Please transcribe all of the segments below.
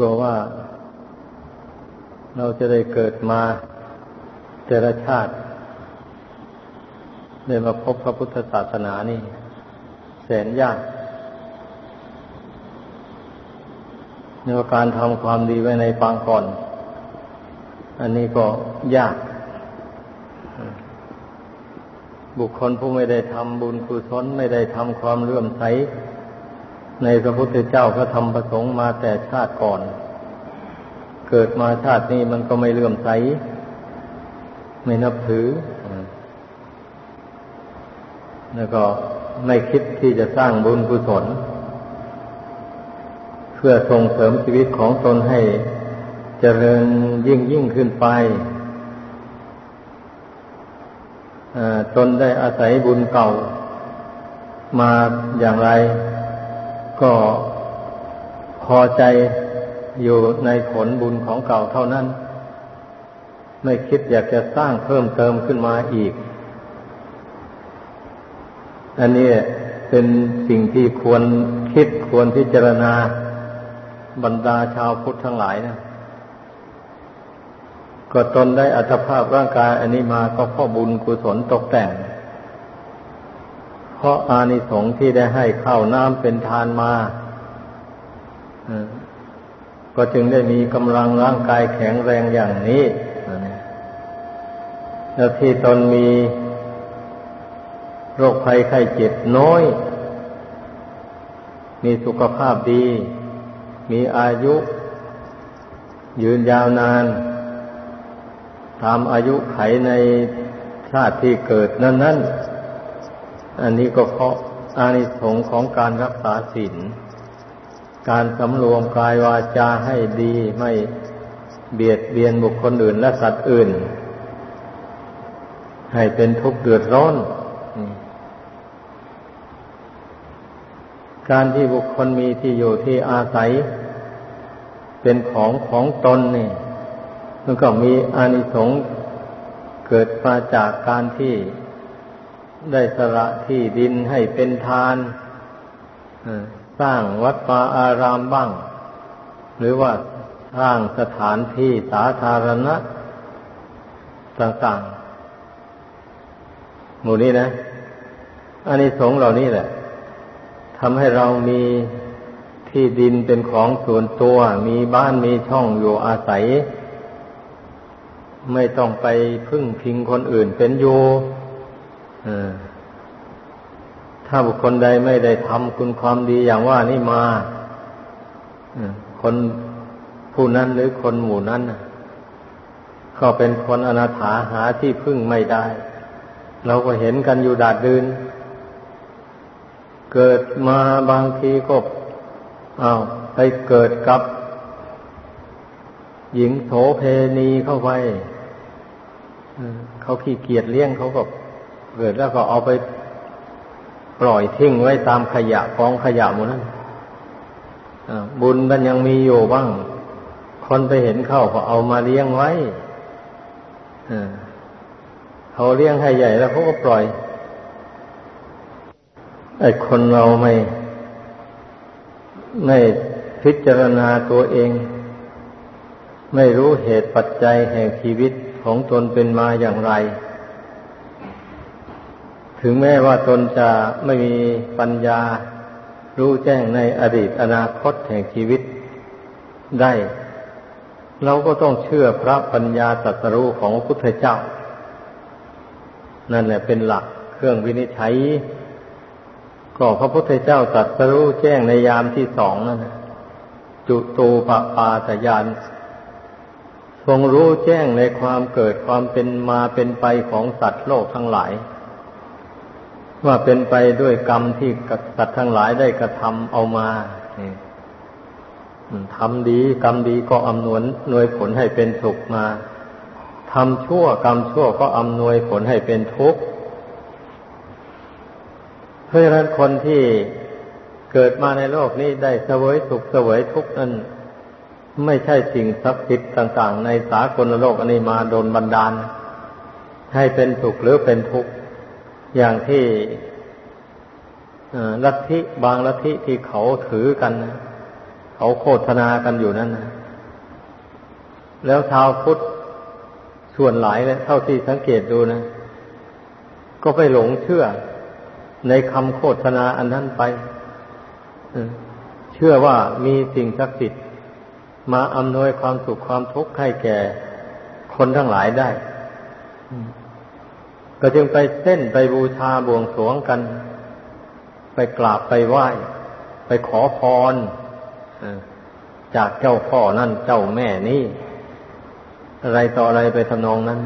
กลัวว่า เราจะได้เกิดมาแต่ละชาติได้มาพบพระพุทธศาสนานี่ แสนยากในการทำความดีไว้ในปางก่อน อันนี้ก็ยาก บุคคลผู้ไม่ได้ทำบุญกุศลไม่ได้ทำความเลื่อมใส ในพระพุทธเจ้าพระธรรมประสงค์มาแต่ชาติก่อน เกิดมาชาตินี้มันก็ไม่เลื่อมใส ไม่นับถือ แล้วก็ไม่คิดที่จะสร้างบุญกุศล เพื่อส่งเสริมชีวิตของตนให้เจริญยิ่งยิ่งขึ้นไปตนได้อาศัยบุญเก่ามาอย่างไร ก็พอใจอยู่ในผลบุญของเก่าเท่านั้น ไม่คิดอยากจะสร้างเพิ่มเติมขึ้นมาอีก อันนี้เป็นสิ่งที่ควรคิดควรพิจารณาบรรดาชาวพุทธทั้งหลายนะก็ตนได้อัตภาพร่างกายอันนี้มาก็พราะบุญกุศลตกแต่ง เพราะอานิสงส์ที่ได้ให้ข้าวน้ำเป็นทานมาก็จึงได้มีกำลังร่างกายแข็งแรงอย่างนี้ แล้วที่ตนมีโรคภัยไข้เจ็บน้อย มีสุขภาพดี มีอายุ ยืนยาวนาน ตามอายุไขในชาติที่เกิดนั้นนั้น อันนี้ก็เพราะอานิสงส์ของการรักษาศีลการสำรวมกายวาจาให้ดีไม่เบียดเบียนบุคคลอื่นและสัตว์อื่น ให้เป็นทุกข์เดือดร้อน การที่บุคคลมีที่อยู่ที่อาศัย เป็นของของตนนี่มันก็มีอานิสงส์เกิดมาจากการที่ ได้สละที่ดินให้เป็นทานสร้างวัดปาอารามบ้าง หรือว่าสร้างสถานที่สาธารณะต่างๆ หมู่นี้นะอานิสงส์เหล่านี้แหละทำให้เรามีที่ดินเป็นของส่วนตัว มีบ้านมีช่องอยู่อาศัย ไม่ต้องไปพึ่งพิงคนอื่นเป็นอยู่ ถ้าบุคคลใดไม่ได้ทำคุณความดีอย่างว่านี่มาคนผู้นั้นหรือคนหมู่นั้นก็เป็นคนอนาถาหาที่พึ่งไม่ได้ เราก็เห็นกันอยู่ดาดดืน เกิดมาบางทีก็อ้าวไปเกิดกับหญิงโสเพณีเข้าไปเขาขี้เกียจเลี้ยงเขาก็ เกิดแล้วก็เอาไปปล่อยทิ้งไว้ตามขยะกองขยะหมดนั้นบุญมันยังมีอยู่บ้าง คนไปเห็นเข้าก็เอามาเลี้ยงไว้เขาเลี้ยงให้ใหญ่แล้วเขาก็ปล่อยไอ้คนเราไม่ไม่พิจารณาตัวเอง ไม่รู้เหตุปัจจัยแห่งชีวิตของตนเป็นมาอย่างไร ถึงแม้ว่าตนจะไม่มีปัญญา รู้แจ้งในอดีตอนาคตแห่งชีวิตได้ เราก็ต้องเชื่อพระปัญญาตรัสรู้ของพระพุทธเจ้า นั่นแหละเป็นหลักเครื่องวินิจฉัยก็พระพุทธเจ้าตรัสรู้แจ้งในยามที่สองนั่นจุตูปปาตยานทรงรู้แจ้งในความเกิดความเป็นมาเป็นไปของสัตว์โลกทั้งหลาย ว่าเป็นไปด้วยกรรมที่สัตว์ทั้งหลายได้กระทำเอามาทำดีกรรมดีก็อำนวยนวยผลให้เป็นสุขมาทำชั่วกรรมชั่วก็อำนวยผลให้เป็นทุกข์เพราะฉะนั้นคนที่เกิดมาในโลกนี้ได้เสวยสุขเสวยทุกข์นั้นไม่ใช่สิ่งศักดิ์สิทธิ์ต่าง ๆ ในสากลโลกอันนี้มาโดนบันดาล ให้เป็นสุขหรือเป็นทุกข์ อย่างที่ลัทธิบางลัทธิที่เขาถือกันนะเขาโฆษณากันอยู่นั่นนะแล้วชาวพุทธส่วนหลายเลยเท่าที่สังเกตดูนะ ก็ไปหลงเชื่อในคำโฆษณาอันนั้นไปเชื่อว่ามีสิ่งศักดิ์สิทธิ์มาอำนวยความสุขความทุกข์ให้แก่คนทั้งหลายได้ ก็จึงไปเส้นไปบูชาบวงสรวงกัน ไปกราบไปไหว้ ไปขอพรจากเจ้าพ่อนั่นเจ้าแม่นี่ อะไรต่ออะไรไปทำนองนั้น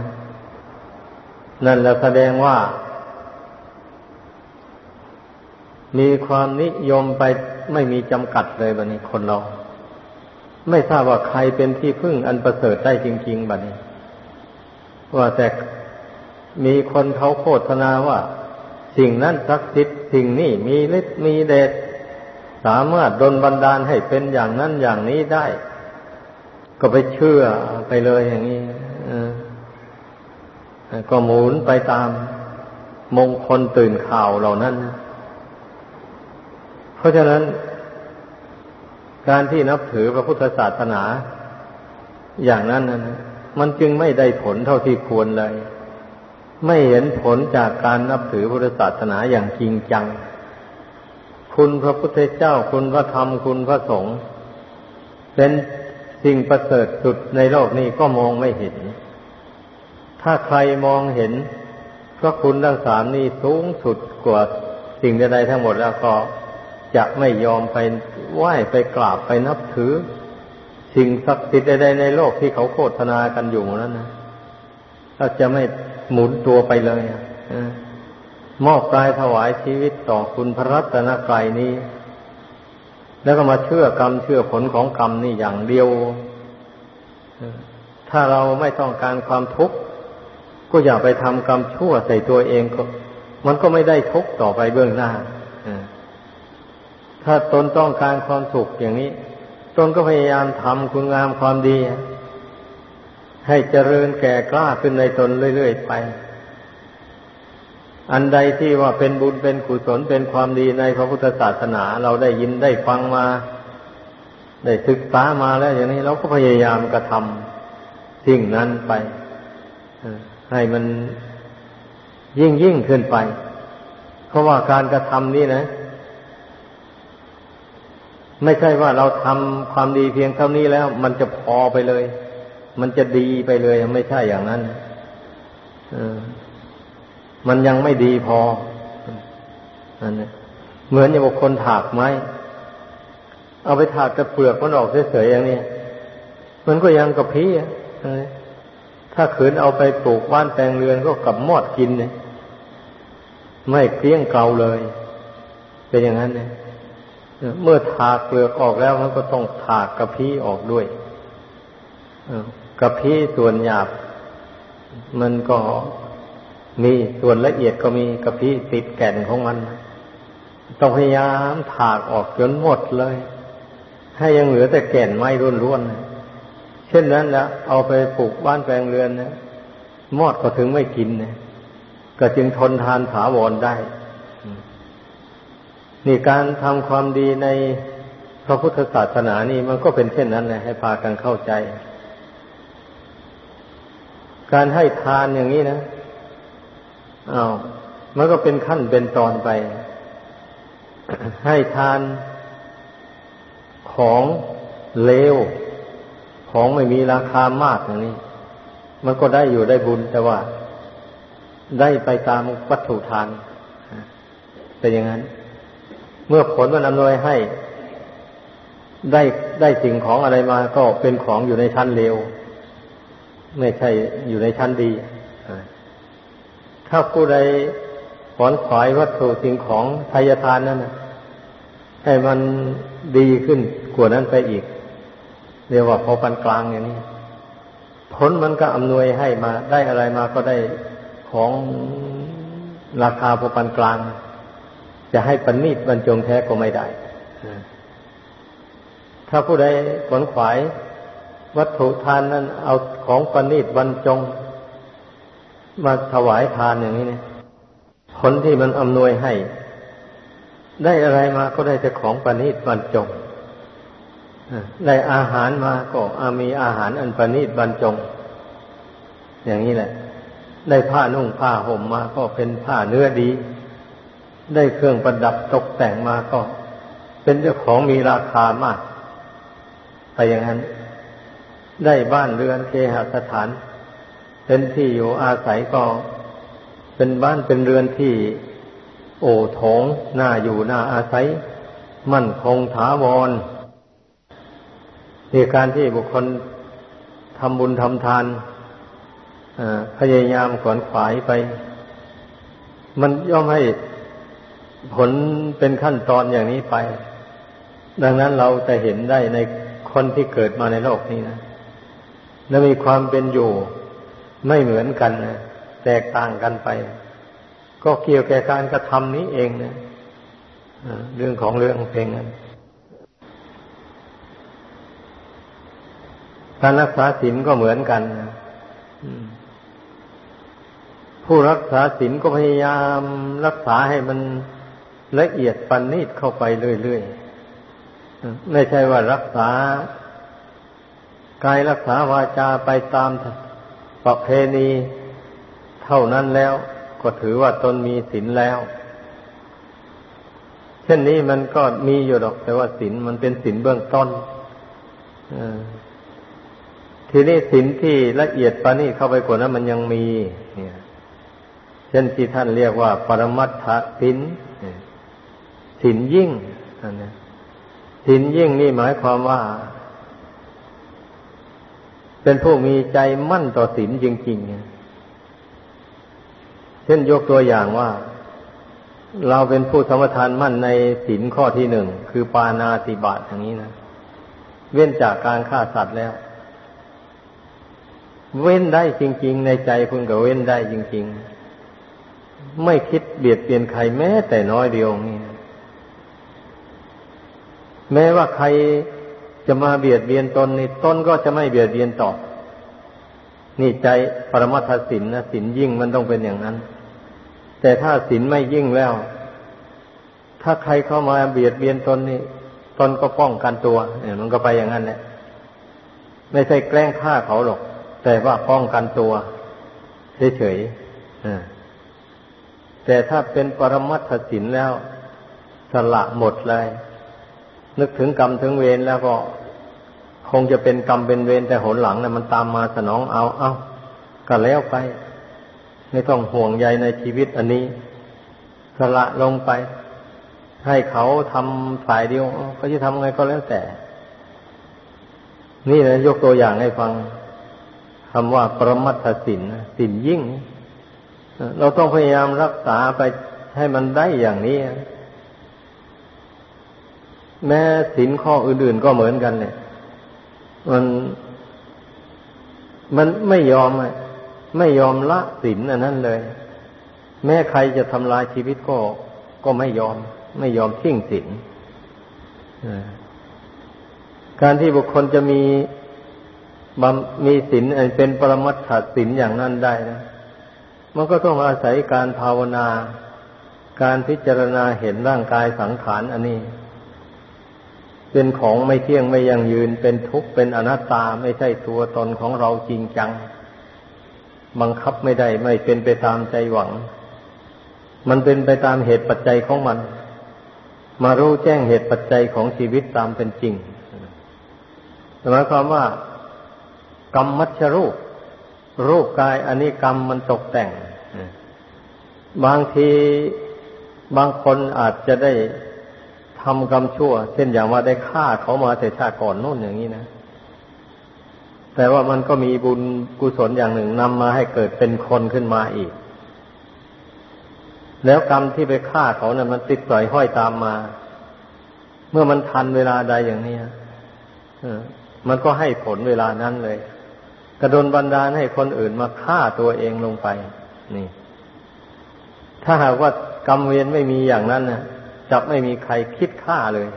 นั่นแหลแสดงว่า มีความนิยมไปไม่มีจำกัดเลยบัดนี้คนเรา ไม่ทราบว่าใครเป็นที่พึ่งอันประเสริฐได้จริง ๆบัดนี้ ว่าแต่ มีคนเขาโฆษณาว่า สิ่งนั้นศักดิ์สิทธิ์สิ่งนี้มีฤทธิ์มีเดชสามารถดลบันดาลให้เป็นอย่างนั้นอย่างนี้ได้ ก็ไปเชื่อไปเลยอย่างนี้ก็หมุนไปตามมงคลตื่นข่าวเหล่านั้น เพราะฉะนั้น การที่นับถือพระพุทธศาสนา อย่างนั้นนั้นมันจึงไม่ได้ผลเท่าที่ควรเลย ไม่เห็นผลจากการนับถือพุทธศาสนาอย่างจริงจัง คุณพระพุทธเจ้าคุณพระธรรมคุณพระสงฆ์เป็นสิ่งประเสริฐสุดในโลกนี้ก็มองไม่เห็น ถ้าใครมองเห็นพระคุณทั้งสามนี้สูงสุดกว่าสิ่งใดๆทั้งหมดแล้วก็จะไม่ยอมไปไหว้ไปกราบไปนับถือ สิ่งศักดิ์สิทธิ์ใดๆในโลกที่เขาโฆษณากันอยู่นั้นนะก็จะไม่ หมุนตัวไปเลยมอบกายถวายชีวิตต่อคุณพระรัตนกรายนี้ แล้วก็มาเชื่อกรรมเชื่อผลของกรรมนี่อย่างเดียว ถ้าเราไม่ต้องการความทุกข์ก็อย่าไปทำกรรมชั่วใส่ตัวเองก็ มันก็ไม่ได้ทุกข์ต่อไปเบื้องหน้าถ้าตนต้องการความสุขอย่างนี้ ตนก็พยายามทำคุณงามความดี ให้เจริญแก่กล้าขึ้นในตนเรื่อยๆไป อันใดที่ว่าเป็นบุญเป็นกุศลเป็นความดีในพระพุทธศาสนา เราได้ยินได้ฟังมา ได้ศึกษามาแล้วอย่างนี้เราก็พยายามกระทำสิ่งนั้นไปให้มันยิ่งยิ่งขึ้นไป เพราะว่าการกระทำนี้นะ ไม่ใช่ว่าเราทำความดีเพียงเท่านี้แล้ว มันจะพอไปเลย มันจะดีไปเลยไม่ใช่อย่างนั้นมันยังไม่ดีพอนั่นเหมือนอย่างคนถากไม้เอาไปถากแต่เปลือกมันออกเฉยๆอย่างนี้มันก็ยังกระพี้ถ้าขืนเอาไปปลูกบ้านแปลงเรือนก็กลับมอดกินเนี่ยไม่เกลี้ยงเกลาเลย เป็นอย่างนั้นเนี่ยเมื่อถากเปลือกออกแล้วมันก็ต้องถากกระพี้ออกด้วย กระพี้ส่วนหยาบ มันก็มีส่วนละเอียดก็มีกระพี้ติดแก่นของมัน ต้องพยายามถากออกจนหมดเลย ให้ยังเหลือแต่แก่นไม้ล้วนๆเช่นนั้นแล้วเอาไปปลูกบ้านแปลงเรือนนะมอดก็ถึงไม่กินนะก็จึงทนทานถาวรได้นี่การทำความดีในพระพุทธศาสนานี่มันก็เป็นเช่นนั้นนะให้พากันเข้าใจ การให้ทานอย่างนี้นะอา้าวมันก็เป็นขั้นเป็นตอนไป ให้ทานของเลว ของไม่มีราคามากอย่างนี้ มันก็ได้อยู่ได้บุญแต่ว่า ได้ไปตามวัตถุทานเป็นอย่างนั้น เมื่อผลมันอำนวยให้ ได้ได้สิ่งของอะไรมาก็เป็นของอยู่ในชั้นเลว ไม่ใช่อยู่ในชั้นดี ถ้าผู้ใดขอนขวายวัตถุสิ่งของทายทานนั้นให้มันดีขึ้นกว่านั้นไปอีก เรียกว่าพอปันกลางอย่างนี้ ผลมันก็อำนวยให้มา ได้อะไรมาก็ได้ของราคาพอปันกลาง จะให้ปันนีดบรรจงแท้ก็ไม่ได้ ถ้าผู้ใดขนขวาย วัตถุทานนั้นเอาของปันนีดบรรจง มาถวายทานอย่างนี้เนี่ยผลที่มันอำนวยให้ ได้อะไรมาก็ได้แต่ของประณีตบรรจงได้อาหารมาก็อามีอาหารอันประณีตบรรจง อย่างนี้แหละ ได้ผ้านุ่งผ้าห่มมาก็เป็นผ้าเนื้อดี ได้เครื่องประดับตกแต่งมาก็ เป็นเจ้าของมีราคามากไปอย่างนั้น ได้บ้านเรือนเคหสถาน เป็นที่อยู่อาศัยก็เป็นบ้านเป็นเรือนที่โอ่โถงน่าอยู่น่าอาศัย มั่นคงถาวรในการที่บุคคลทำบุญทำทานพยายามขวนขวายไป มันย่อมให้ผลเป็นขั้นตอนอย่างนี้ไป ดังนั้นเราจะเห็นได้ในคนที่เกิดมาในโลกนี้นะ และมีความเป็นอยู่ไม่เหมือนกันนะแตกต่างกันไป ก็เกี่ยวแก่การกระทำนี้เองนะเรื่องของเรื่องเพลงนั้นการรักษาศีลก็เหมือนกันนะผู้รักษาศีลก็พยายามรักษาให้มันละเอียดปันนีดเข้าไปเรื่อยๆ ไม่ใช่ว่ารักษา กายรักษาวาจาไปตามประเพณีเท่านั้นแล้วก็ถือว่าตนมีศีลแล้ว เช่นนี้มันก็มีอยู่ดอก แต่ว่าศีลมันเป็นศีลเบื้องต้นทีนี้ศีลที่ละเอียดปานนี้เข้าไปกว่านั้นมันยังมี เนี่ย เช่นที่ท่านเรียกว่า ปรมัตถศีลศีลยิ่งอันนี้ศีลยิ่งนี่หมายความว่า เป็นผู้มีใจมั่นต่อศีลจริงๆ เช่นยกตัวอย่างว่า เราเป็นผู้สมทานมั่นในศีลข้อที่หนึ่งคือปานาติบาตอย่างนี้นะ เว้นจากการฆ่าสัตว์แล้ว เว้นได้จริง ๆ ในใจคุณก็เว้นได้จริง ๆ ไม่คิดเบียดเบียนใครแม้แต่น้อยเดียวนี่แม้ว่าใคร จะมาเบียดเบียนตนนี่ตนก็จะไม่เบียดเบียนตอบนี่ใจปรมัตถสินนะสินยิ่งมันต้องเป็นอย่างนั้น แต่ถ้าสินไม่ยิ่งแล้ว ถ้าใครเข้ามาเบียดเบียนตนนี่ตนก็ป้องกันตัวเนี่ยมันก็ไปอย่างนั้นแหละไม่ใช่แกล้งฆ่าเขาหรอก แต่ว่าป้องกันตัวเฉยๆแต่ถ้าเป็นปรมัตถสินแล้ว สละหมดเลย นึกถึงกรรมถึงเวรแล้วก็คงจะเป็นกรรมเป็นเวรแต่หนหลังนะ่ะมันตามมาสนองเอาเอาก็แล้วไป ไม่ต้องห่วงใยในชีวิตอันนี้สละลงไป ให้เขาทำฝ่ายเดียวเขาจะทำไงก็แล้วแต่ นี่นะยกตัวอย่างให้ฟังคำว่าปรมัตถสินสินยิ่ง เราต้องพยายามรักษาไปให้มันได้อย่างนี้ แม้สินข้ออื่นๆก็เหมือนกันเนี่ย มันมันไม่ยอมไม่ยอมละสินอันนั้นเลย แม้ใครจะทำลายชีวิตก็ก็ไม่ยอม ไม่ยอมทิ้งสินการที่บุคคลจะมีมีศีลเป็นปรมัตถศีลอย่างนั้นได้นะมันก็ต้องอาศัยการภาวนา การพิจารณาเห็นร่างกายสังขารอันนี้ เป็นของไม่เที่ยงไม่ยังยืนเป็นทุกข์เป็นอนัตตาไม่ใช่ตัวตนของเราจริงจัง บังคับไม่ได้ไม่เป็นไปตามใจหวัง มันเป็นไปตามเหตุปัจจัยของมัน มารู้แจ้งเหตุปัจจัยของชีวิตตามเป็นจริงหมายความว่ากรรมมัชรูป รูปกายอันนี้กรรมมันตกแต่ง บางทีบางคนอาจจะได้ ทำกรรมชั่ว เช่นอย่างว่าได้ฆ่าเขามาแต่ชาติก่อนนู่นอย่างนี้นะ แต่ว่ามันก็มีบุญกุศลอย่างหนึ่งนำมาให้เกิดเป็นคนขึ้นมาอีก แล้วกรรมที่ไปฆ่าเขานะ่ยมันติดต่อยห้อยตามมา เมื่อมันทันเวลาใดอย่างนี้มันก็ให้ผลเวลานั้นเลย กระดนบันดาลให้คนอื่นมาฆ่าตัวเองลงไป นี่ ถ้าหากว่ากรรมเวรไม่มีอย่างนั้นนะ จับไม่มีใครคิดฆ่าเลย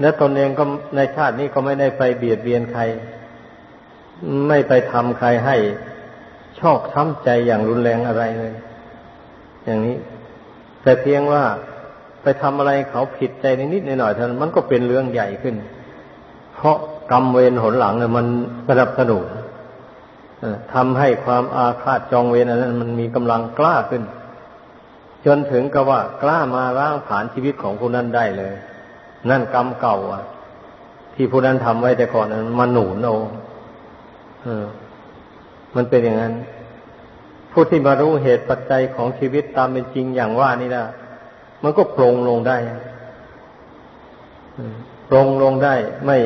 และตนเองก็ในชาตินี้ก็ไม่ได้ไปเบียดเบียนใคร ไม่ไปทำใครให้ชอกช้ำใจอย่างรุนแรงอะไรเลย อย่างนี้ แต่เพียงว่าไปทำอะไรเขาผิดใจนิดๆหน่อยๆเท่านั้นมันก็เป็นเรื่องใหญ่ขึ้น เพราะกรรมเวรหนหลังเนี่ยมันสนับสนุนทำให้ความอาฆาตจองเวรนั้น มันมีกำลังกล้าขึ้น จนถึงกับว่ากล้ามาร่างผานชีวิตของผู้นั้นได้เลย นั่นกรรมเก่าอะ ที่ผู้นั้นทำไว้แต่ก่อนนั้นมันหนุนเอามันเป็นอย่างนั้น ผู้ที่มารู้เหตุปัจจัยของชีวิตตามเป็นจริงอย่างว่านี่นะมันก็ปรงลงได้ปรงลงได้ ไม่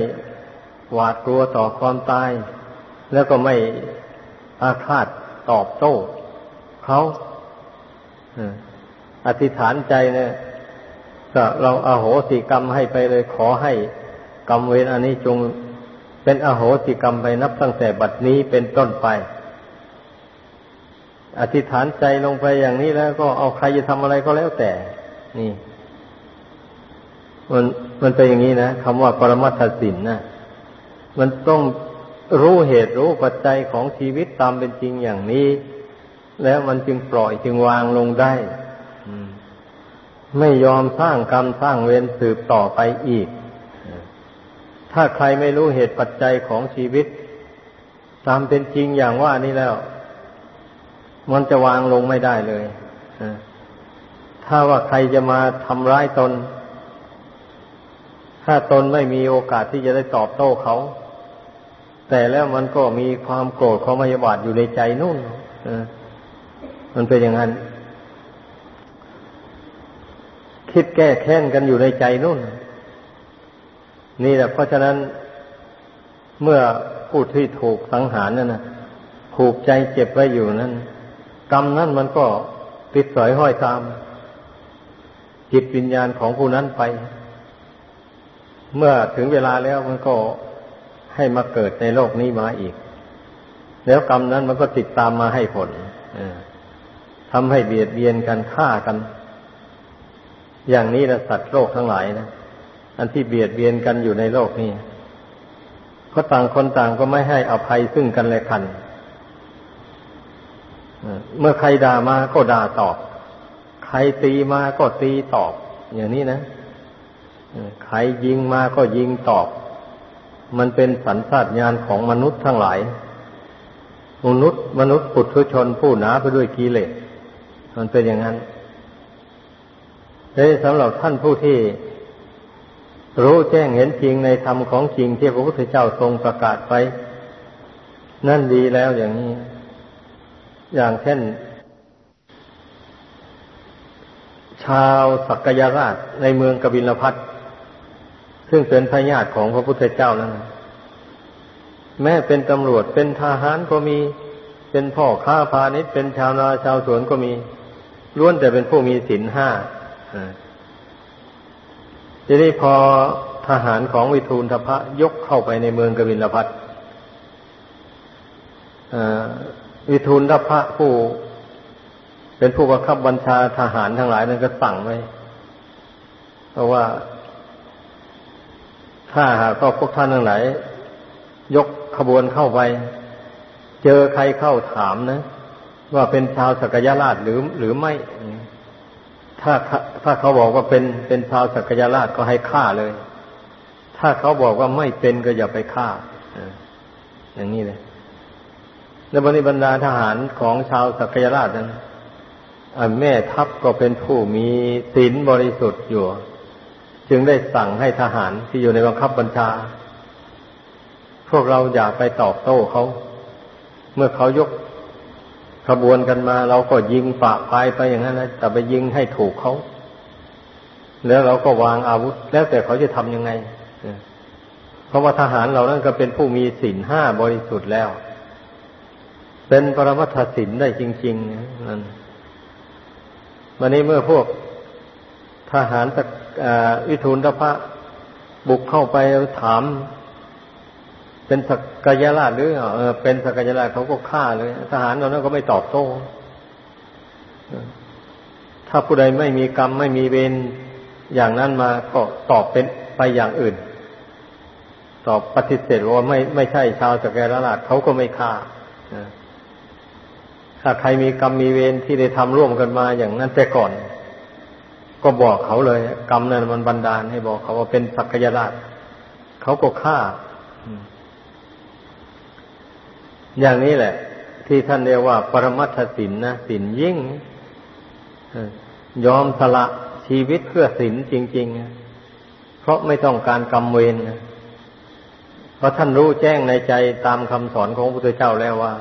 หวาดกลัวต่อความตาย แล้วก็ไม่อาฆาตตอบโต้เขาอ อธิษฐานใจเนี่ยก็เราอาโหสิกรรมให้ไปเลยขอให้กรรมเวรอันนี้จงเป็นอโหสิกรรมไปนับตั้งแต่บัดนี้เป็นต้นไป อธิษฐานใจลงไปอย่างนี้แล้ว ก็เอาใครจะทำอะไรก็แล้วแต่ นี่ มันมันเป็นอย่างนี้นะคำว่าปรมัตถสินนะมันต้องรู้เหตุรู้ปัจจัยของชีวิตตามเป็นจริงอย่างนี้ แล้วมันจึงปล่อยจึงวางลงได้ ไม่ยอมสร้างกรรมสร้างเวรสืบต่อไปอีก ถ้าใครไม่รู้เหตุปัจจัยของชีวิต ตามเป็นจริงอย่างว่านี้แล้ว มันจะวางลงไม่ได้เลย ถ้าว่าใครจะมาทำร้ายตน ถ้าตนไม่มีโอกาสที่จะได้ตอบโต้เขา แต่แล้วมันก็มีความโกรธความมายาบาทอยู่ในใจนู่นมันเป็นอย่างนั้น คิดแก้แค้นกันอยู่ในใจนู่น นี่แหละเพราะฉะนั้นเมื่อผู้ที่ถูกสังหารนั่นนะผูกใจเจ็บไว้อยู่นั้นกรรมนั้นมันก็ติดสอยห้อยตาม จิตวิญญาณของผู้นั้นไป เมื่อถึงเวลาแล้วมันก็ให้มาเกิดในโลกนี้มาอีก แล้วกรรมนั้นมันก็ติดตามมาให้ผลทำให้เบียดเบียนกันฆ่ากัน อย่างนี้ละสัตว์โลกทั้งหลายนะอันที่เบียดเบียนกันอยู่ในโลกนี้ก็ต่างคนต่างก็ไม่ให้อภัยซึ่งกันและกันเมื่อใครด่ามาก็ด่าตอบ ใครตีมาก็ตีตอบ อย่างนี้นะใครยิงมาก็ยิงตอบ มันเป็นสัญชาตญาณของมนุษย์ทั้งหลาย มนุษย์ มนุษย์ปุถุชนผู้หนาไปด้วยกิเลสมันเป็นอย่างนั้น เฮ้สำหรับท่านผู้ที่รู้แจ้งเห็นจริงในธรรมของจริงที่พระพุทธเจ้าทรงประกาศไปนั่นดีแล้วอย่างนี้ อย่างเช่น ชาวสักยราชในเมืองกบิลพัทซึ่งเป็นพญาติของพระพุทธเจ้านั้น แม้เป็นตำรวจเป็นทหารก็มี เป็นพ่อค้าพาณิชย์เป็นชาวนาชาวสวนก็มีล้วนแต่เป็นผู้มีศีลห้า ทีนี้พอทหารของวิทูลทพะยกเข้าไปในเมืองกบิลพัทวิทูลทพะผู้ เป็นผู้บังคับบัญชาทหารทั้งหลายนั้นก็สั่งไว้เพราะว่า ถ้าหากพวกท่านทั้งหลายยกขบวนเข้าไป เจอใครเข้าถามนะ ว่าเป็นชาวสกยราชหรือหรือไม่ ถ้าถ้าเขาบอกว่าเป็นเป็นชาวสักยราชก็ให้ฆ่าเลย ถ้าเขาบอกว่าไม่เป็นก็อย่าไปฆ่าอย่างนี้เลยในบริบรรดาทหารของชาวสักยราชนั้นแม่ทัพก็เป็นผู้มีศีลบริสุทธิ์อยู่ จึงได้สั่งให้ทหารที่อยู่ในบังคับบัญชา พวกเราอย่าไปตอบโต้เขา เมื่อเขายก ขบวนกันมา เราก็ยิงปะปายไปอย่างนั้นนะแต่ไปยิงให้ถูกเขาแล้วเราก็วางอาวุธ แล้วแต่เขาจะทำยังไงเพราะว่าทหารเรานั้นก็เป็นผู้มีศีลห้าบริสุทธิ์แล้ว เป็นปรมัตถศีลได้จริงๆนั่นวันนี้เมื่อพวกทหารวิทูลทพะบุกเข้าไปถาม เป็นสกยราชหรือเออเป็นสกยราชเขาก็ฆ่าเลย ทหารเรานั้นก็ไม่ตอบโต้ถ้าผู้ใดไม่มีกรรมไม่มีเวรอย่างนั้นมาก็ตอบเป็นไปอย่างอื่น ตอบปฏิเสธว่าไม่ไม่ใช่ชาวสกยราชเขาก็ไม่ฆ่าถ้าใครมีกรรมมีเวรที่ได้ทำร่วมกันมาอย่างนั้นแต่ก่อน ก็บอกเขาเลย กรรมนั้นมันบันดาลให้บอกเขาว่าเป็นสักยราชเขาก็ฆ่า อย่างนี้แหละ ที่ท่านเรียกว่า ปรมัตถสินนะสินยิ่งยอมสละชีวิตเพื่อสินจริง ๆ เพราะไม่ต้องการกรรมเวรเพราะท่านรู้แจ้งในใจตามคำสอนของพระพุทธเจ้าแล้วว่า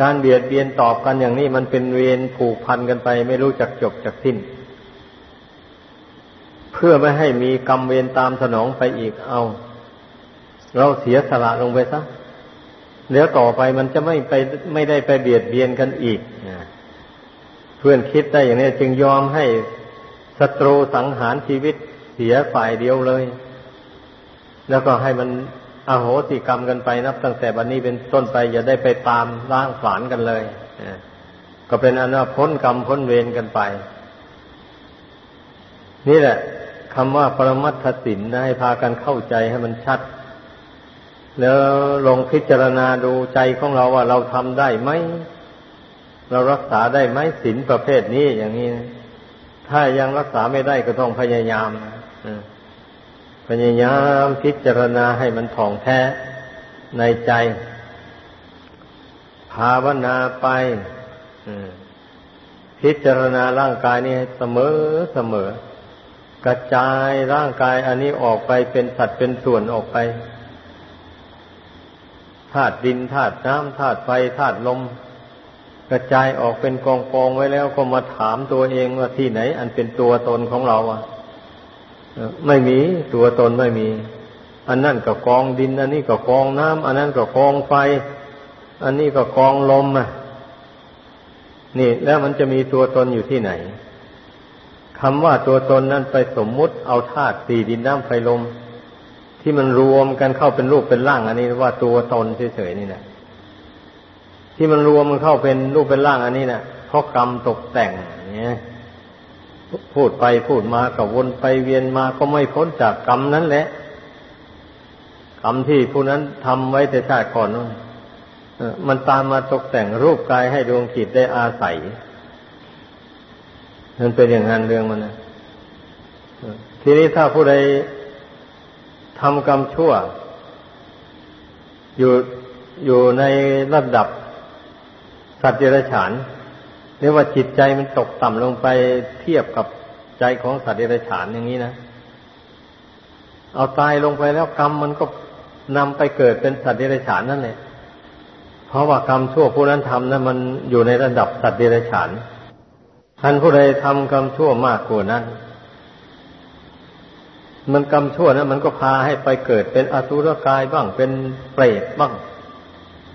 การเบียดเบียนตอบกันอย่างนี้มันเป็นเวรผูกพันกันไป ไม่รู้จักจบจักสิ้น เพื่อไม่ให้มีกรรมเวรตามสนองไปอีกเอา เราเสียสละลงไปซะ เดี๋ยวต่อไปมันจะไม่ไปไม่ได้ไปเบียดเบียนกันอีกเพื่อนคิดได้อย่างนี้จึงยอมให้ศัตรูสังหารชีวิตเสียฝ่ายเดียวเลย แล้วก็ให้มันอโหสิกรรมกันไปนับ ตั้งแต่บันนี้เป็นต้นไปอย่าได้ไปตามล้างผลาญกันเลยก็เป็นอนาพ้นกรรมพ้นเวรกันไป นี่แหละคำว่าปรมัตถสินนะให้พากันเข้าใจให้มันชัด แล้วลองพิจารณาดูใจของเราว่าเราทำได้ไหม เรารักษาได้ไหมศีลประเภทนี้อย่างนี้ ถ้ายังรักษาไม่ได้ก็ต้องพยายามพยายามพิจารณาให้มันถ่องแท้ในใจภาวนาไปพิจารณาร่างกายนี้เสมอเสมอ กระจายร่างกายอันนี้ออกไปเป็นสัดเป็นส่วนออกไป ธาตุดินธาตุน้ำธาตุไฟธาตุลม กระจายออกเป็นกองกองไว้แล้วก็มาถามตัวเองว่าที่ไหน อันเป็นตัวตนของเราอะไม่มีตัวตนไม่มี อันนั่นก็กองดิน อันนี้ก็กองน้ำอันนั้นก็กองไฟ อันนี้ก็กองลมอะนี่ แล้วมันจะมีตัวตนอยู่ที่ไหนคำว่าตัวตนนั้นไปสมมุติเอาธาตุสี่ดินน้ำไฟลม ที่มันรวมกันเข้าเป็นรูปเป็นร่าง อันนี้ว่าตัวตนเฉยๆนี่นะที่มันรวมมันเข้าเป็นรูปเป็นร่าง อันนี้นะเพราะกรรมตกแต่งเนี่ยพูดไปพูดมากับวนไปเวียนมาก็ไม่พ้นจากกรรมนั้นแหละกรรมที่ผู้นั้นทำไว้แต่ชาติก่อนนู้นมันตามมาตกแต่งรูปกายให้ดวงจิตได้อาศัยมันเป็นอย่างนั้นเรื่องมันนะทีนี้ถ้าผู้ใด ทำกรรมชั่ว อยู่อยู่ในระดับสัตว์เดรัจฉานเรียกว่าจิตใจมันตกต่ำลงไปเทียบกับใจของสัตว์เดรัจฉานอย่างนี้นะ เอาตายลงไปแล้วกรรมมันก็นำไปเกิดเป็นสัตว์เดรัจฉานนั่นแหละเพราะว่ากรรมชั่วผู้นั้นทำนั้นมันอยู่ในระดับสัตว์เดรัจฉานท่านผู้ใดทำกรรมชั่วมากกว่านั้น มันกรรมชั่วนะมันก็พาให้ไปเกิดเป็นอสุรกายบ้างเป็นเปรตบ้าง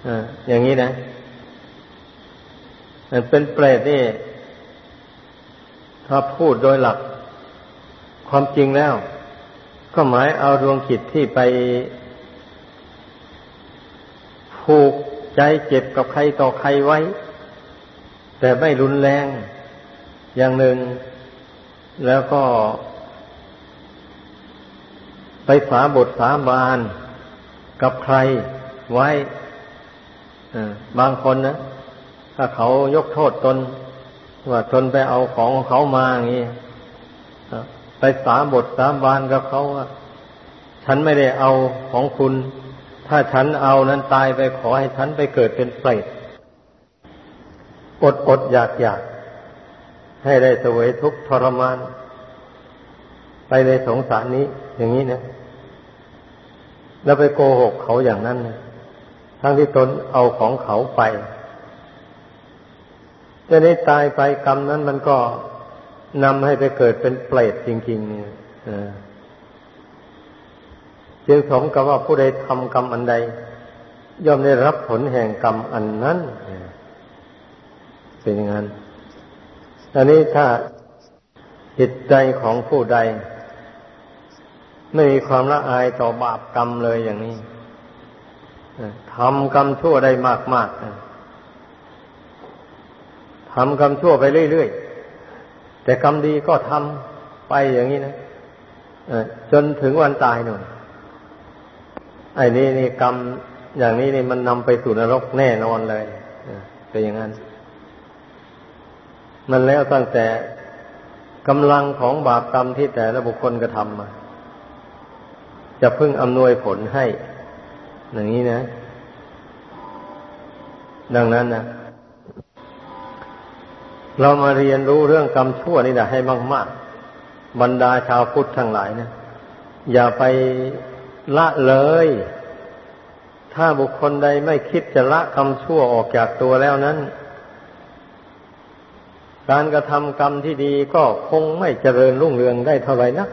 ออย่างนี้นะเป็นเปรตนี่ ถ้าพูดโดยหลัก ความจริงแล้ว ก็หมายเอาดวงจิตที่ไปผูกใจเจ็บกับใครต่อใครไว้ แต่ไม่รุนแรงอย่างหนึ่ง แล้วก็ ไปสาบทสาบานกับใครไว้บางคนนะถ้าเขายกโทษตน ว่าตนไปเอาของเขามาอย่างนี้ไปสาบทสาบานกับเขาว่าฉันไม่ได้เอาของคุณ ถ้าฉันเอานั้นตายไปขอให้ฉันไปเกิดเป็นเปรตอดอดอยากอยากให้ได้สวยทุกทรมาน ไปในสงสารนี้ อย่างนี้เนะแล้วไปโกหกเขาอย่างนั้นทั้งที่ตนเอาของเขาไปจะได้ตายไปกรรมนั้นมันก็นำให้ไปเกิดเป็นเปรตจริง ๆ เนี่ยจึงสมกับว่าผู้ใดทำกรรมอันใด ย่อมได้รับผลแห่งกรรมอันนั้นเป็นอย่างนั้นอันนี้ถ้าจิตใจของผู้ใด ไม่มีความละอายต่อบาปกรรมเลยอย่างนี้ทำกรรมชั่วได้มากมากทำกรรมชั่วไปเรื่อยๆ แต่กรรมดีก็ทำไปอย่างนี้นะจนถึงวันตายหน่อยไอ้นี่นี่กรรมอย่างนี้นี่มันนำไปสู่นรกแน่นอนเลยเป็นอย่างนั้น มันแล้วตั้งแต่กำลังของบาปกรรมที่แต่ละบุคคลกระทำมา จะพึ่งอำนวยผลให้ อย่างนี้นะ ดังนั้นนะเรามาเรียนรู้เรื่องกรรมชั่วนี่นะให้มากๆ บรรดาชาวพุทธทั้งหลายนะ อย่าไปละเลย ถ้าบุคคลใดไม่คิดจะละกรรมชั่วออกจากตัวแล้วนั้น การกระทำกรรมที่ดีก็คงไม่เจริญรุ่งเรืองได้เท่าไหร่นัก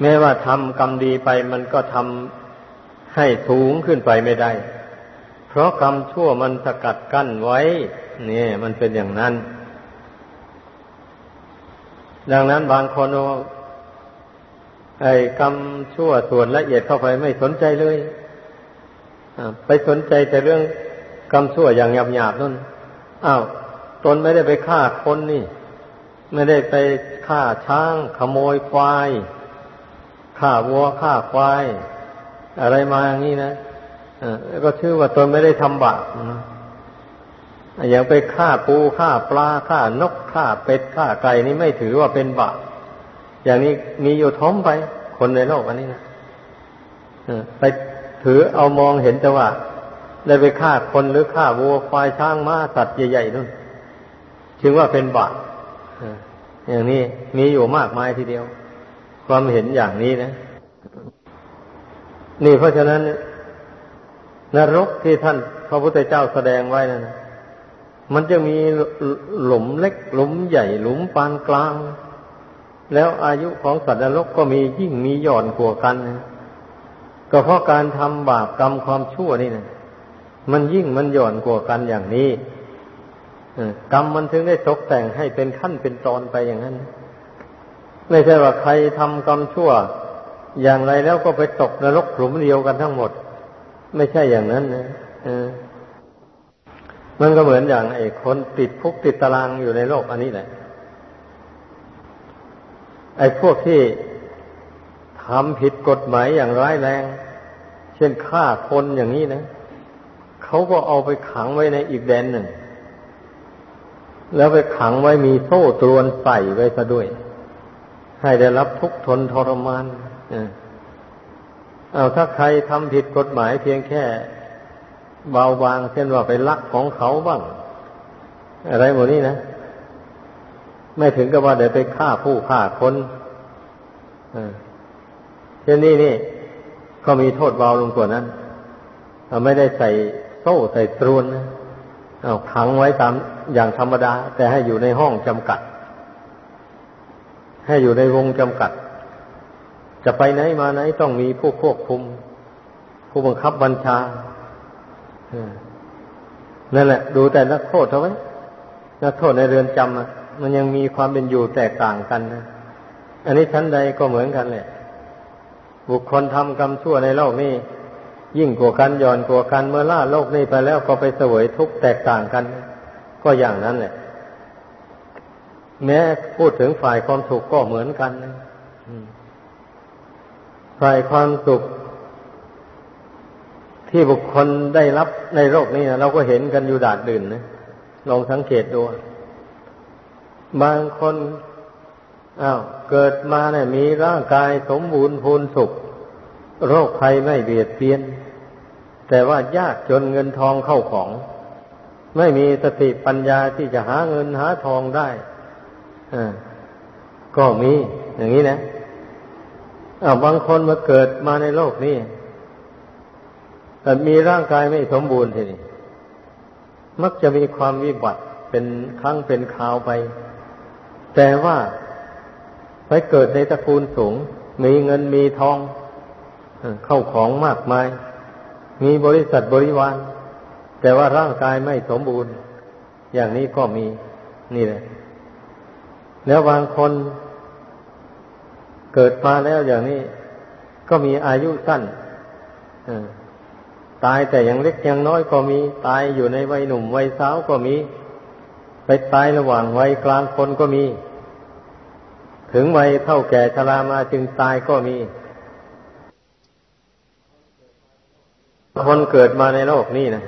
แม้ว่าทำกรรมดีไปมันก็ทำให้สูงขึ้นไปไม่ได้ เพราะกรรมชั่วมันสกัดกั้นไว้เนี่ยมันเป็นอย่างนั้น ดังนั้นบางคนไอ้กรรมชั่วส่วนละเอียดเข้าไปไม่สนใจเลยไปสนใจแต่เรื่องกรรมชั่วอย่างหยาบๆนั่นอ้าวตนไม่ได้ไปฆ่าคนนี่ ไม่ได้ไปฆ่าช้างขโมยควาย ฆ่าวัวฆ่าควาย อะไรมาอย่างนี้นะก็ชื่อว่าตนไม่ได้ทำบาปอย่างไปฆ่าปูฆ่าปลาฆ่านกฆ่าเป็ดฆ่าไก่นี่ไม่ถือว่าเป็นบาปอย่างนี้มีอยู่ท้อมไป คนในโลกอันนี้นะไปถือเอามองเห็นแต่ว่า ได้ไปฆ่าคนหรือฆ่าวัวควายช้างม้าสัตว์ใหญ่ๆนู่นถึงว่าเป็นบาปอย่างนี้มีอยู่มากมายทีเดียว ความเห็นอย่างนี้นะ นี่เพราะฉะนั้น นรกที่ท่านพระพุทธเจ้าแสดงไว้นั่นมันจะมีหลุมเล็ก หลุมใหญ่หลุมปานกลาง แล้วอายุของสัตว์นรกก็มียิ่งมีหย่อนกว่ากันก็เพราะการทำบาปกรรมความชั่วนี่นะมันยิ่งมันหย่อนกว่ากันอย่างนี้กรรมมันถึงได้ตกแต่งให้เป็นขั้นเป็นตอนไปอย่างนั้น ไม่ใช่ว่าใครทำกรรมชั่ว อย่างไรแล้วก็ไปตกนรกหลุมเดียวกันทั้งหมด ไม่ใช่อย่างนั้นนะมันก็เหมือนอย่างไอ้คนติดคุกติดตารางอยู่ในโลกอันนี้แหละ ไอ้พวกที่ทำผิดกฎหมายอย่างร้ายแรง เช่นฆ่าคนอย่างนี้นะเขาก็เอาไปขังไว้ในอีกแดนหนึ่ง แล้วไปขังไว้มีโซ่ตรวนใส่ไว้ซะด้วย ให้ได้รับทุกทนทรมานเอาถ้าใครทำผิดกฎหมายเพียงแค่ เบาบางเช่นว่าไปลักของเขาบ้าง อะไรหมดนี้นะ ไม่ถึงกับว่าเดี๋ยวไปฆ่าผู้ฆ่าคนเช่นนี้นี่ ก็มีโทษเบาลงกว่านั้นไม่ได้ใส่โซ่ใส่ตรวนนะเอาขังไว้ตามอย่างธรรมดา แต่ให้อยู่ในห้องจำกัด ให้อยู่ในวงจำกัด จะไปไหนมาไหนต้องมีผู้ควบคุม ผู้บังคับบัญชานั่นแหละ ดูแต่นักโทษเท่าไหมนักโทษในเรือนจำมันยังมีความเป็นอยู่แตกต่างกันนะอันนี้ชั้นใดก็เหมือนกันแหละ บุคคลทำกรรมชั่วในโลกนี้ ยิ่งกว่ากันย่อนกว่ากันเมื่อล่าโลกนี้ไปแล้วก็ไปเสวยทุกข์แตกต่างกัน ก็อย่างนั้นแหละ แม้พูดถึงฝ่ายความสุขก็เหมือนกันนะฝ่ายความสุข ที่บุคคลได้รับในโลกนี้นะเราก็เห็นกันอยู่ดาดดื่นนะลองสังเกตดูบางคนอ้าวเกิดมาเนี่ยมีร่างกายสมบูรณ์พูนสุข โรคภัยไม่เบียดเบียน แต่ว่ายากจนเงินทองเข้าของ ไม่มีสติปัญญาที่จะหาเงินหาทองได้ ก็มีอย่างนี้นะอาบางคนมาเกิดมาในโลกนี้แต่มีร่างกายไม่สมบูรณ์ทีนี้มักจะมีความวิบัติเป็นครั้งเป็นคราวไป แต่ว่าไปเกิดในตระกูลสูง มีเงินมีทองเข้าของมากมาย มีบริษัทบริวาร แต่ว่าร่างกายไม่สมบูรณ์ อย่างนี้ก็มีนี่แหละ แล้วบางคนเกิดมาแล้วอย่างนี้ ก็มีอายุสั้นตายแต่ยังเล็กยังน้อยก็มี ตายอยู่ในวัยหนุ่มวัยสาวก็มี ไปตายระหว่างวัยกลางคนก็มี ถึงวัยเท่าแก่ชรามาจึงตายก็มี คนเกิดมาในโลกนี้นะ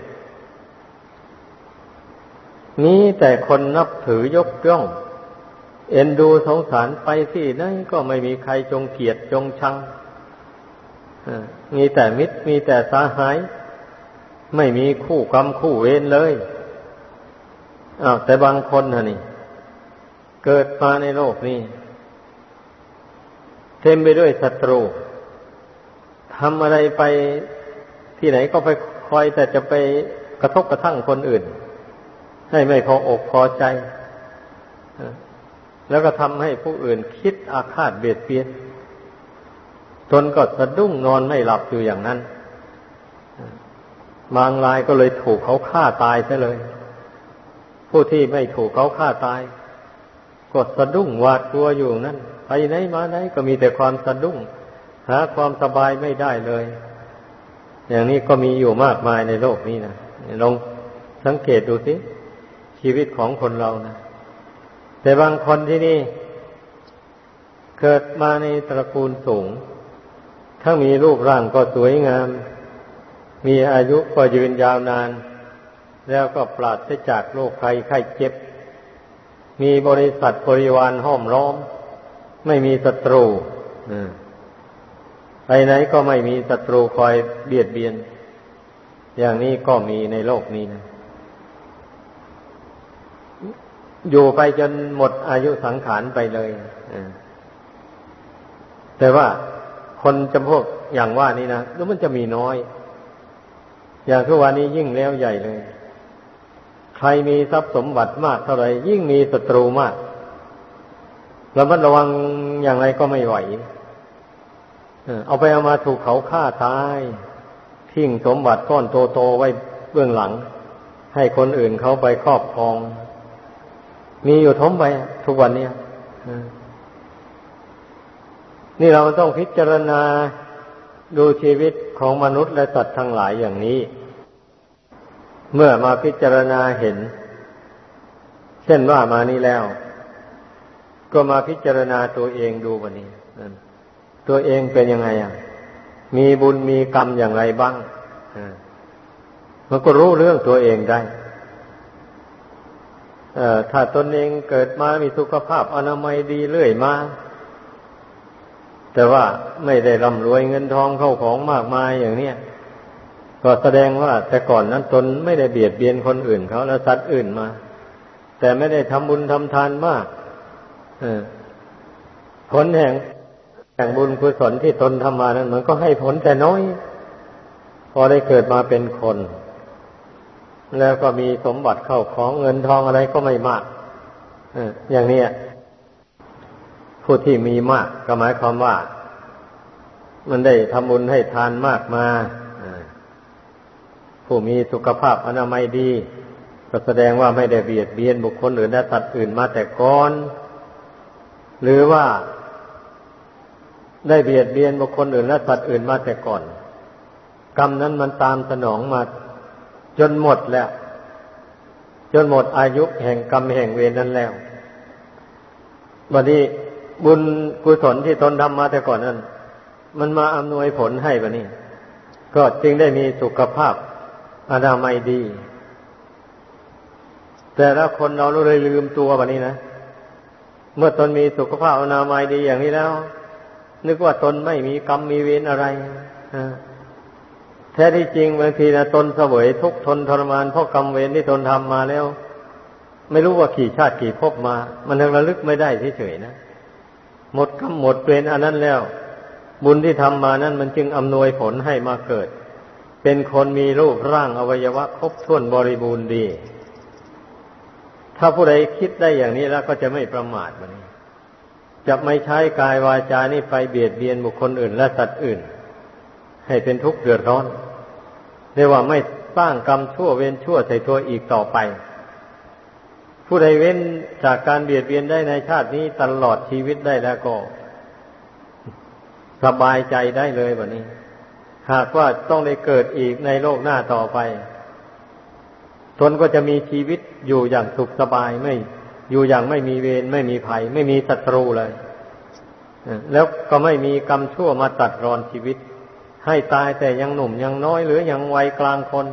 นี้แต่คนนับถือยกย่อง เอ็นดูสงสารไปที่ไหนก็ไม่มีใครจงเกียดจงชังมีแต่มิตรมีแต่สาหาย ไม่มีคู่กรรมคู่เวรเลยอ้าวแต่บางคนนะนี่ เกิดมาในโลกนี้เต็มไปด้วยศัตรูทำอะไรไปที่ไหนก็ไปคอยแต่จะไปกระทบกระทั่งคนอื่น ให้ไม่พออกพอใจ แล้วก็ทำให้ผู้อื่นคิดอาฆาตเบียดเบียนตนก็สะดุ้งนอนไม่หลับอยู่อย่างนั้น บางรายก็เลยถูกเขาฆ่าตายซะเลย ผู้ที่ไม่ถูกเขาฆ่าตาย ก็สะดุ้งหวาดกลัวอยู่นั้นไปไหนมาไหนก็มีแต่ความสะดุ้ง หาความสบายไม่ได้เลย อย่างนี้ก็มีอยู่มากมายในโลกนี้นะลองสังเกตดูสิชีวิตของคนเรานะ แต่บางคนที่นี่ เกิดมาในตระกูลสูง ถ้ามีรูปร่างก็สวยงาม มีอายุก็ยืนยาวนาน แล้วก็ปราศจากโรคภัยไข้เจ็บ มีบริษัทบริวารห้อมล้อม ไม่มีศัตรูไปไหนก็ไม่มีศัตรูคอยเบียดเบียน อย่างนี้ก็มีในโลกนี้นะ อยู่ไปจนหมดอายุสังขารไปเลยแต่ว่าคนจำพวกอย่างว่านี้นะแล้วมันจะมีน้อย อย่างทุกวันนี้ยิ่งแล้วใหญ่เลย ใครมีทรัพย์สมบัติมากเท่าไหร่ยิ่งมีศัตรูมากระมัดระวังอย่างไรก็ไม่ไหวเอาไปเอามาถูกเขาฆ่าตาย ทิ้งสมบัติก้อนโตๆไว้เบื้องหลัง ให้คนอื่นเขาไปครอบครอง มีอยู่ทมไปทุกวันนี้นี่เราต้องพิจารณาดูชีวิตของมนุษย์และสัตว์ทั้งหลายอย่างนี้ เมื่อมาพิจารณาเห็น เช่นว่ามานี้แล้ว ก็มาพิจารณาตัวเองดูวันนี้ตัวเองเป็นยังไงอะ มีบุญมีกรรมอย่างไรบ้างมันก็รู้เรื่องตัวเองได้ ถ้าตนเองเกิดมามีสุขภาพอนามัยดีเรื่อยมา แต่ว่าไม่ได้ร่ำรวยเงินทองเข้าของมากมายอย่างเนี้ยก็แสดงว่าแต่ก่อนนั้นตนไม่ได้เบียดเบียนคนอื่นเขาแล้วสัตว์อื่นมา แต่ไม่ได้ทำบุญทำทานมากผลแห่งแห่งบุญกุศลที่ตนทำมานั้น มันก็ให้ผลแต่น้อย พอได้เกิดมาเป็นคน แล้วก็มีสมบัติเข้าของเงินทองอะไรก็ไม่มากอย่างนี้ผู้ที่มีมากก็หมายความว่า มันได้ทำบุญให้ทานมากมาผู้มีสุขภาพอนามัยดี ก็แสดงว่าไม่ได้เบียดเบียนบุคคลอื่นและสัตว์อื่นมาแต่ก่อน หรือว่าได้เบียดเบียนบุคคลอื่นและสัตว์อื่นมาแต่ก่อน กรรมนั้นมันตามสนองมา จนหมดแล้ว จนหมดอายุแห่งกรรมแห่งเวรนั้นแล้ววันนี้บุญกุศลที่ตนทำมาแต่ก่อนนั้น มันมาอำนวยผลให้บะนี่ก็จึงได้มีสุขภาพอนามัยดี แต่ละคนเราเลยลืมตัวบะนี้นะเมื่อตนมีสุขภาพอนามัยดีอย่างนี้แล้ว นึกว่าตนไม่มีกรรมมีเวรอะไรแท้ที่จริงบางทีนะตนเสวยทุกทนทรมานเพราะกรรมเวรที่ตนทำมาแล้ว ไม่รู้ว่ากี่ชาติกี่ภพมา มันยังระลึกไม่ได้เฉยๆนะหมดกรรมหมดเวรอันนั้นแล้ว บุญที่ทำมานั้นมันจึงอำนวยผลให้มาเกิด เป็นคนมีรูปร่างอวัยวะครบถ้วนบริบูรณ์ดี ถ้าผู้ใดคิดได้อย่างนี้แล้วก็จะไม่ประมาทมันจะไม่ใช้กายวาจานี่ไปเบียดเบียนบุคคลอื่นและสัตว์อื่น ให้เป็นทุกข์เดือดร้อน เรียกว่าไม่สร้างกรรมชั่วเวรชั่วใส่ตัวอีกต่อไป ผู้ใดเว้นจากการเบียดเบียนได้ในชาตินี้ตลอดชีวิตได้แล้วก็ สบายใจได้เลยแบบนี้ หากว่าต้องได้เกิดอีกในโลกหน้าต่อไปทนก็จะมีชีวิตอยู่อย่างสุขสบายไม่อยู่อย่างไม่มีเวรไม่มีภัย ไม่มีศัตรูเลยแล้วก็ไม่มีกรรมชั่วมาตัดรอนชีวิต ให้ตายแต่ยังหนุ่มยังน้อยหรือยังวัยกลางคน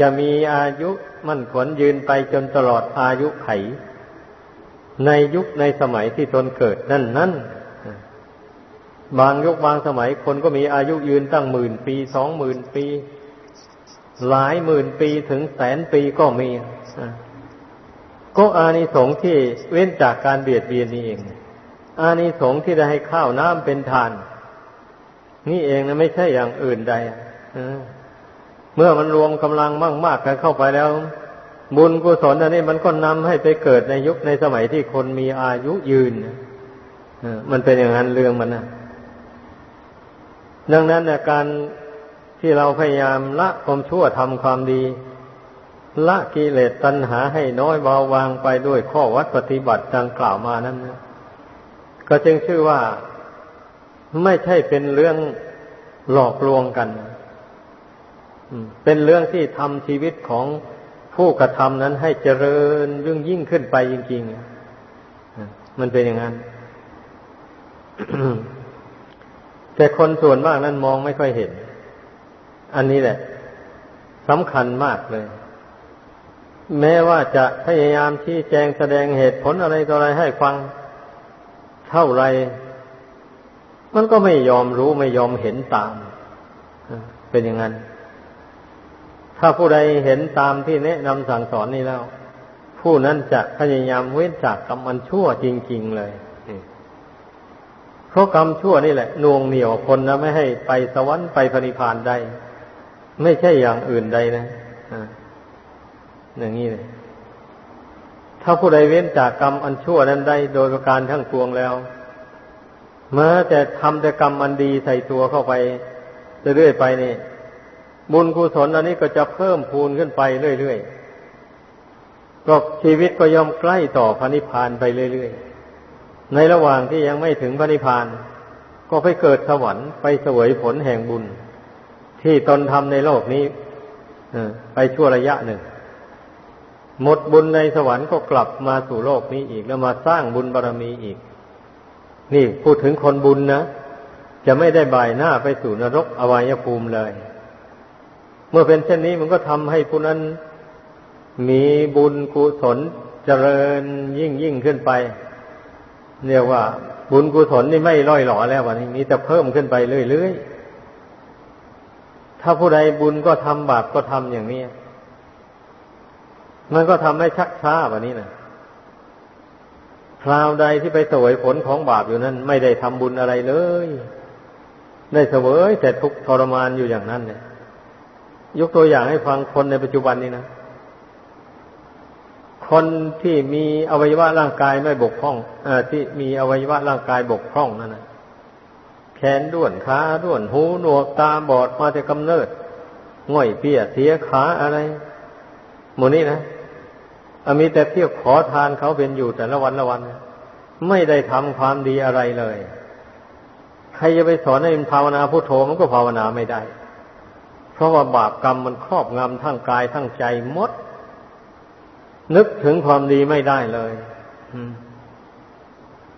จะมีอายุมั่นขวนยืนไปจนตลอดอายุไข ในยุคในสมัยที่ตนเกิดนั่นนั่นบางยุคบางสมัยคนก็มีอายุยืนตั้งหมื่นปีสองหมื่นปี หลายหมื่นปีถึงแสนปีก็มี ก็อานิสงส์ที่เว้นจากการเบียดเบียนนี่เอง อานิสงส์ที่ได้ให้ข้าวน้ำเป็นทาน นี่เองนะไม่ใช่อย่างอื่นใดเมื่อมันรวมกำลังมากๆกันเข้าไปแล้ว บุญกุศลอันนี้มันก็นำให้ไปเกิดในยุคในสมัยที่คนมีอายุยืนมันเป็นอย่างนั้นเรื่องมันนะดังนั้นการที่เราพยายามละความชั่วทำความดี ละกิเลสตัณหาให้น้อยเบาบางไปด้วยข้อวัดปฏิบัติดังกล่าวมานั้นนะก็จึงชื่อว่า ไม่ใช่เป็นเรื่องหลอกลวงกันเป็นเรื่องที่ทำชีวิตของผู้กระทำนั้นให้เจริญยิ่งยิ่งขึ้นไปจริงๆมันเป็นอย่างนั้น แต่คนส่วนมากนั้นมองไม่ค่อยเห็น อันนี้แหละสำคัญมากเลย แม้ว่าจะพยายามชี้แจงแสดงเหตุผลอะไรต่ออะไรให้ฟัง เท่าไร มันก็ไม่ยอมรู้ไม่ยอมเห็นตามเป็นอย่างนั้น ถ้าผู้ใดเห็นตามที่แนะนำสั่งสอนนี้แล้ว ผู้นั้นจะพยายามเว้นจากกรรมอันชั่วจริง ๆ เลยเพราะกรรมชั่วนี่แหละน่วงเหนี่ยวคนนะไม่ให้ไปสวรรค์ไปพนิพานได้ ไม่ใช่อย่างอื่นใดนะอย่างนี้เลยถ้าผู้ใดเว้นจากกรรมอันชั่วนั้นได้ โดยประการทั้งปวงแล้ว เมื่อแต่ทำแต่กรรมอันดีใส่ตัวเข้าไปเรื่อยๆไปนี่ บุญกุศลอันนี้ก็จะเพิ่มพูนขึ้นไปเรื่อยๆ ก็ชีวิตก็ย่อมใกล้ต่อพระนิพพานไปเรื่อยๆ ในระหว่างที่ยังไม่ถึงพระนิพพาน ก็ไปเกิดสวรรค์ไปเสวยผลแห่งบุญ ที่ตนทำในโลกนี้ไปชั่วระยะหนึ่ง หมดบุญในสวรรค์ก็กลับมาสู่โลกนี้อีกแล้วมาสร้างบุญบารรมีอีก นี่พูดถึงคนบุญนะ จะไม่ได้บ่ายหน้าไปสู่นรกอวัยภูมิเลย เมื่อเป็นเช่นนี้มันก็ทำให้ผู้นั้นมีบุญกุศลเจริญยิ่งยิ่งขึ้นไป เรียกว่า บุญกุศลนี่ไม่ล่อยหล่อแล้ววันนี้มีแต่เพิ่มขึ้นไปเรื่อยๆ ถ้าผู้ใดบุญก็ทำบาปก็ทำอย่างนี้ มันก็ทำให้ชักช้าแบบนี้นะ คราวใดที่ไปเสวยผลของบาปอยู่นั้น ไม่ได้ทำบุญอะไรเลย ได้เสวยแต่ทุกทรมานอยู่อย่างนั้นเนี่ย ยกตัวอย่างให้ฟังคนในปัจจุบันนี้นะ คนที่มีอวัยวะร่างกายไม่บกพร่องอที่มีอวัยวะร่างกายบกพร่องนั่นนะแขนด้วนขาด้วนหูหนวกตาบอดมาแต่กำเนิดง่อยเปียเสียขาอะไรหมดนี้นะ มีแต่เที่ยวขอทานเขาเป็นอยู่แต่ละวันละวัน ไม่ได้ทำความดีอะไรเลย ใครจะไปสอนให้มันภาวนาพุโทโธมันก็ภาวนาไม่ได้ เพราะว่าบาปกรรมมันครอบงำทั้งกายทั้งใจหมด นึกถึงความดีไม่ได้เลย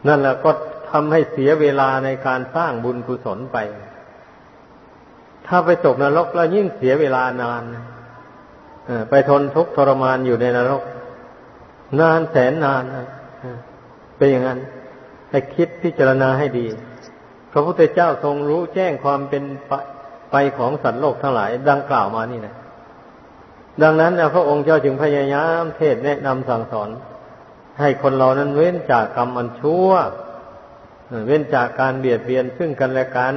นั่นแหละก็ทำให้เสียเวลาในการสร้างบุญกุศลไป ถ้าไปตกนรกแล้วยิ่งเสียเวลานานไปทนทุกข์ทรมานอยู่ในนรก นานแสนนานเป็นอย่างนั้นให้คิดพิจารณาให้ดี พระพุทธเจ้าทรงรู้แจ้งความเป็นไปของสัตว์โลกทั้งหลาย ดังกล่าวมานี่นะดังนั้นพระองค์เจ้าจึงพยายามเทศแนะนำสั่งสอน ให้คนเรานั้นเว้นจากกรรมอันชั่ว เว้นจากการเบียดเบียนซึ่งกันและกัน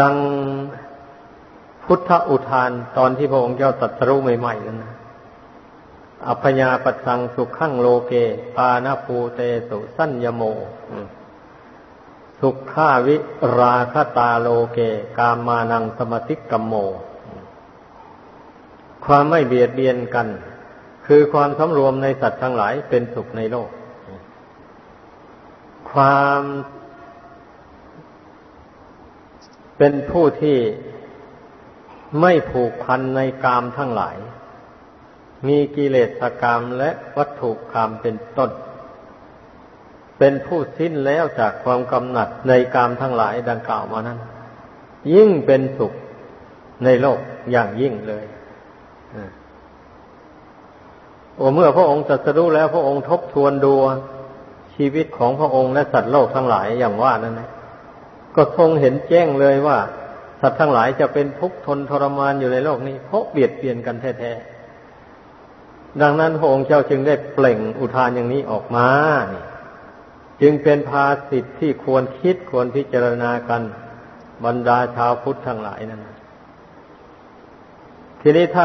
ดังพุทธอุทานตอนที่พระองค์เจ้าตรัสรู้ใหม่ๆนั้นนะ อัพยาปัสังสุขขังโลเก ปานาภูเตสุสัญญโม สุขาวิราคตาโลเก กามานังสมติกัมโม ความไม่เบียดเบียนกัน คือความสำรวมในสัตว์ทั้งหลายเป็นสุขในโลก ความเป็นผู้ที่ไม่ผูกพันในกามทั้งหลาย มีกิเลสกรรมและวัตถุกรรมเป็นต้น เป็นผู้สิ้นแล้วจากความกำหนัดในกามทั้งหลายดังกล่าวมานั้น ยิ่งเป็นสุขในโลกอย่างยิ่งเลยโอ้เมื่อพระองค์ตรัสรู้แล้วพระองค์ทบทวนดูชีวิตของพระองค์และสัตว์โลกทั้งหลายอย่างว่านั้นนะก็ทรงเห็นแจ้งเลยว่า สัตว์ทั้งหลายจะเป็นทุกข์ทนทรมานอยู่ในโลกนี้เพราะเบียดเบียนกันแท้ๆ ดังนั้นพระองค์เจ้าจึงได้เปล่งอุทานอย่างนี้ออกมา จึงเป็นภาสิทธิ์ที่ควรคิดควรพิจารณากันบรรดาชาวพุทธทั้งหลายนั้น ทีนี้ถ้า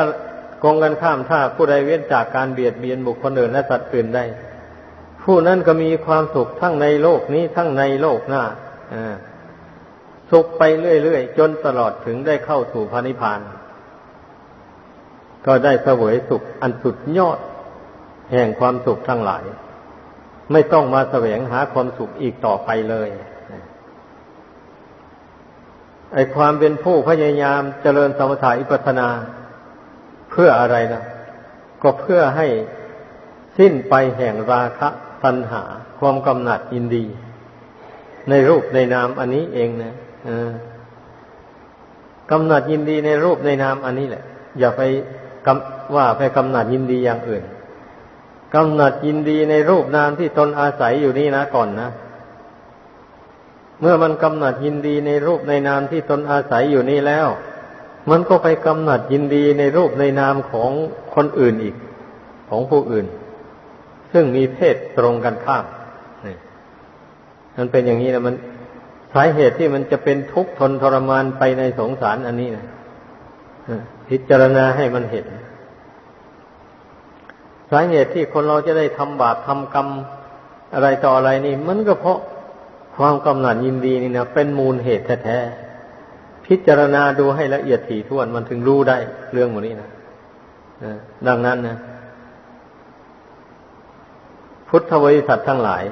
กงกันข้ามถ้าผู้ใดเว้นจากการเบียดเบียนบุคคลอื่นและสัตว์อื่นได้ ผู้นั้นก็มีความสุขทั้งในโลกนี้ทั้งในโลกหน้าสุขไปเรื่อยๆจนตลอดถึงได้เข้าสู่พระนิพพาน ก็ได้เสวยสุขอันสุดยอด แห่งความสุขทั้งหลาย ไม่ต้องมาแสวงหาความสุขอีกต่อไปเลยไอความเป็นผู้พยายามเจริญสมถะอิปัสนา เพื่ออะไรนะก็เพื่อให้สิ้นไปแห่งราคะตัณหา ความกำหนัดยินดี ในรูปในนามอันนี้เองนะกำหนัดยินดีในรูปในนามอันนี้แหละ อย่าไป ว่าไปกำหนัดยินดีอย่างอื่นกำหนัดยินดีในรูปนามที่ตนอาศัยอยู่นี่นะก่อนนะ เมื่อมันกำหนัดยินดีในรูปในนามที่ตนอาศัยอยู่นี่แล้ว มันก็ไปกำหนัดยินดีในรูปในนามของคนอื่นอีก ของผู้อื่น ซึ่งมีเพศตรงกันข้ามนี่มันเป็นอย่างนี้นะมันสาเหตุที่มันจะเป็นทุกข์ทนทรมานไปในสงสารอันนี้นะ พิจารณาให้มันเห็นสาเหตุที่คนเราจะได้ทำบาปทำกรรมอะไรต่ออะไรนี่ มันก็เพราะความกำหนัดยินดีนี่นะเป็นมูลเหตุแท้ๆพิจารณาดูให้ละเอียดถี่ถ้วนมันถึงรู้ได้เรื่องหมดนี้นะดังนั้นนะพุทธบริษัททั้งหลาย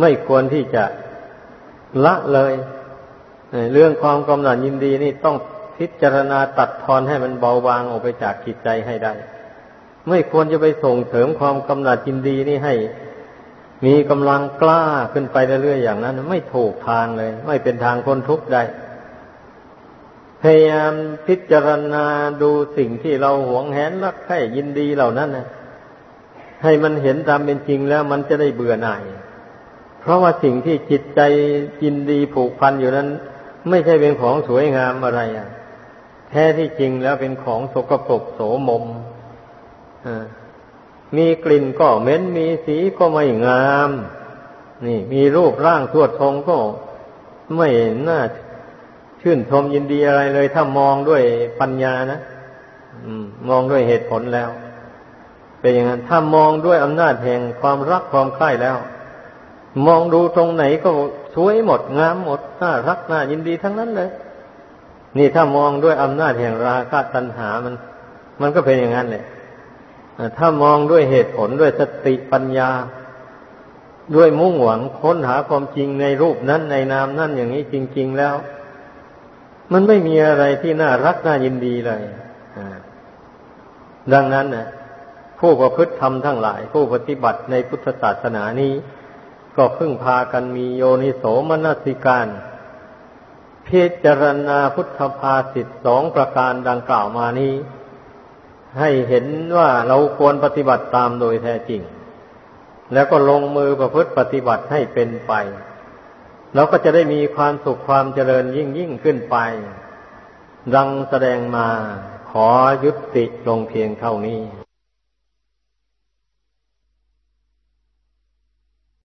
ไม่ควรที่จะละเลย เรื่องความกำหนัดยินดีนี่ต้อง พิจารณาตัดทอนให้มันเบาบางออกไปจากจิตใจให้ได้ ไม่ควรจะไปส่งเสริมความกำหนัดยินดีนี่ให้ มีกำลังกล้าขึ้นไปเรื่อยๆอย่างนั้น ไม่ถูกทางเลย ไม่เป็นทางพ้นทุกข์ได้ พยายามพิจารณาดูสิ่งที่เราหวงแหนรักใคร่ยินดีเหล่านั้นนะให้มันเห็นตามเป็นจริงแล้วมันจะได้เบื่อหน่าย เพราะว่าสิ่งที่จิตใจยินดีผูกพันอยู่นั้น ไม่ใช่เป็นของสวยงามอะไรอะ แท้ที่จริงแล้วเป็นของสกปรกโสมมมีกลิ่นก็เหม็นมีสีก็ไม่งาม นี่ มีรูปร่างทวดทงก็ไม่น่าชื่นชมยินดีอะไรเลย ถ้ามองด้วยปัญญานะมองด้วยเหตุผลแล้ว เป็นอย่างนั้นถ้ามองด้วยอำนาจแห่งความรักความใคร่แล้ว มองดูตรงไหนก็สวยหมดงามหมดน่ารักน่ายินดีทั้งนั้นเลย นี่ถ้ามองด้วยอำนาจแห่งราคะตัณหามัน มันก็เป็นอย่างนั้นแหละถ้ามองด้วยเหตุผลด้วยสติปัญญา ด้วยมุ่งหวังค้นหาความจริงในรูปนั้นในนามนั้นอย่างนี้จริง ๆแล้ว มันไม่มีอะไรที่น่ารักน่ายินดีเลยดังนั้นนะผู้ประพฤติธรรมทั้งหลาย ผู้ปฏิบัติในพุทธศาสนานี้ ก็พึ่งพากันมีโยนิโสมนสิการ พิจารณาพุทธภาสิทสองประการดังกล่าวมานี้ ให้เห็นว่าเราควรปฏิบัติตามโดยแท้จริง แล้วก็ลงมือประพฤติปฏิบัติให้เป็นไปเราก็จะได้มีความสุขความเจริญยิ่งยิ่งขึ้นไป ดังแสดงมาขอยุติลงเพียงเท่านี้